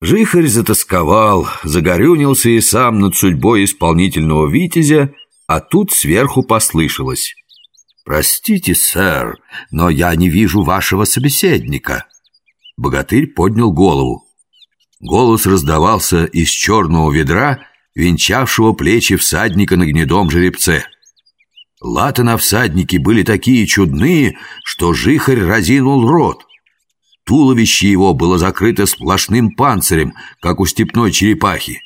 Жихарь затасковал, загорюнился и сам над судьбой исполнительного витязя, а тут сверху послышалось. «Простите, сэр, но я не вижу вашего собеседника». Богатырь поднял голову. Голос раздавался из черного ведра, венчавшего плечи всадника на гнедом жеребце. Латы на всаднике были такие чудные, что жихарь разинул рот. Туловище его было закрыто сплошным панцирем, как у степной черепахи.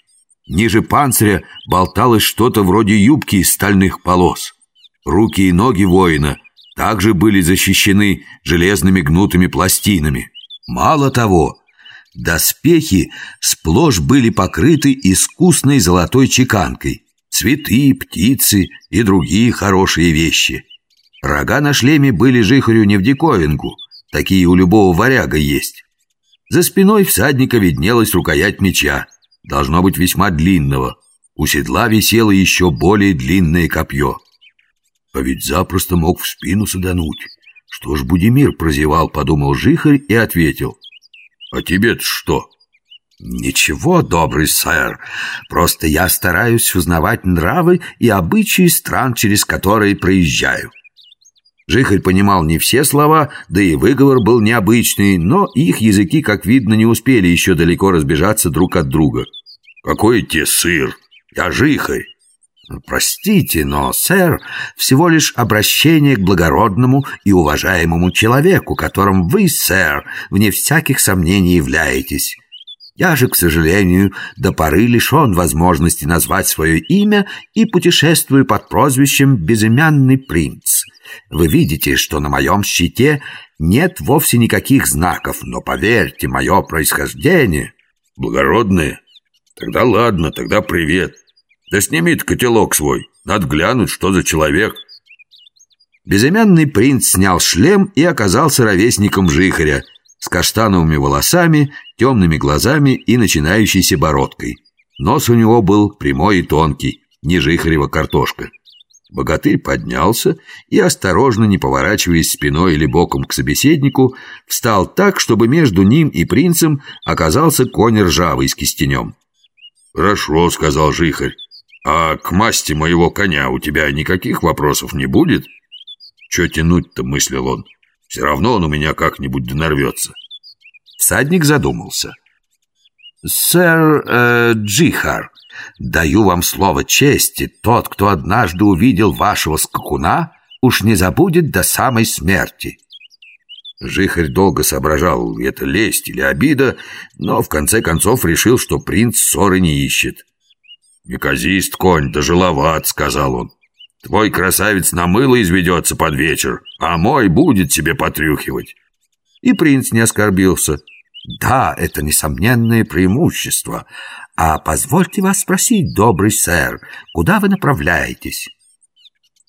Ниже панциря болталось что-то вроде юбки из стальных полос. Руки и ноги воина также были защищены железными гнутыми пластинами. Мало того, доспехи сплошь были покрыты искусной золотой чеканкой, цветы, птицы и другие хорошие вещи. Рога на шлеме были жихарю не в диковинку, такие у любого варяга есть. За спиной всадника виднелась рукоять меча, должно быть весьма длинного. У седла висело еще более длинное копье. А ведь запросто мог в спину садануть. Что ж Будимир прозевал, подумал Жихарь и ответил. А тебе-то что? Ничего, добрый сэр. Просто я стараюсь узнавать нравы и обычаи стран, через которые проезжаю. Жихарь понимал не все слова, да и выговор был необычный, но их языки, как видно, не успели еще далеко разбежаться друг от друга. «Какой тебе сыр? Я Жихарь!» «Простите, но, сэр, всего лишь обращение к благородному и уважаемому человеку, которым вы, сэр, вне всяких сомнений являетесь. Я же, к сожалению, до поры лишен возможности назвать свое имя и путешествую под прозвищем «Безымянный принц». Вы видите, что на моем щите нет вовсе никаких знаков, но, поверьте, мое происхождение... Благородное? Тогда ладно, тогда привет. Да сними котелок свой, надо глянуть, что за человек. Безымянный принц снял шлем и оказался ровесником жихаря, с каштановыми волосами, темными глазами и начинающейся бородкой. Нос у него был прямой и тонкий, не жихарева картошка. Богатырь поднялся и, осторожно, не поворачиваясь спиной или боком к собеседнику, встал так, чтобы между ним и принцем оказался конь ржавый с кистенем. «Хорошо», — сказал Жихарь. «А к масти моего коня у тебя никаких вопросов не будет?» «Че тянуть-то?» — мыслил он. «Все равно он у меня как-нибудь донарвется». Всадник задумался. «Сэр э, Джихар, даю вам слово чести, тот, кто однажды увидел вашего скакуна, уж не забудет до самой смерти». Жихарь долго соображал, это лесть или обида, но в конце концов решил, что принц ссоры не ищет. «Неказист конь, да жиловат», — сказал он. «Твой красавец на мыло изведется под вечер, а мой будет тебе потрюхивать». И принц не оскорбился. «Да, это несомненное преимущество. А позвольте вас спросить, добрый сэр, куда вы направляетесь?»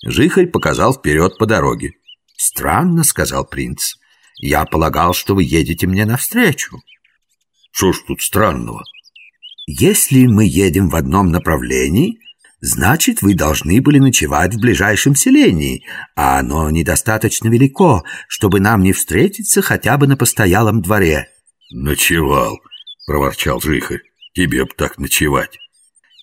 Жихарь показал вперед по дороге. «Странно», — сказал принц. «Я полагал, что вы едете мне навстречу». «Что ж тут странного?» Если мы едем в одном направлении, значит, вы должны были ночевать в ближайшем селении, а оно недостаточно велико, чтобы нам не встретиться хотя бы на постоялом дворе». «Ночевал», — проворчал Жихарь. «Тебе б так ночевать».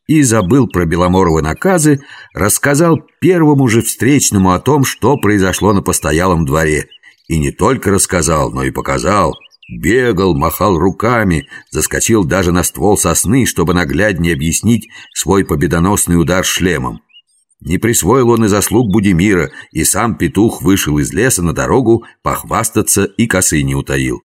И забыл про Беломоровы наказы, рассказал первому же встречному о том, что произошло на постоялом дворе. И не только рассказал, но и показал — Бегал, махал руками, заскочил даже на ствол сосны, чтобы нагляднее объяснить свой победоносный удар шлемом. Не присвоил он и заслуг Будимира, и сам петух вышел из леса на дорогу похвастаться и косы не утаил.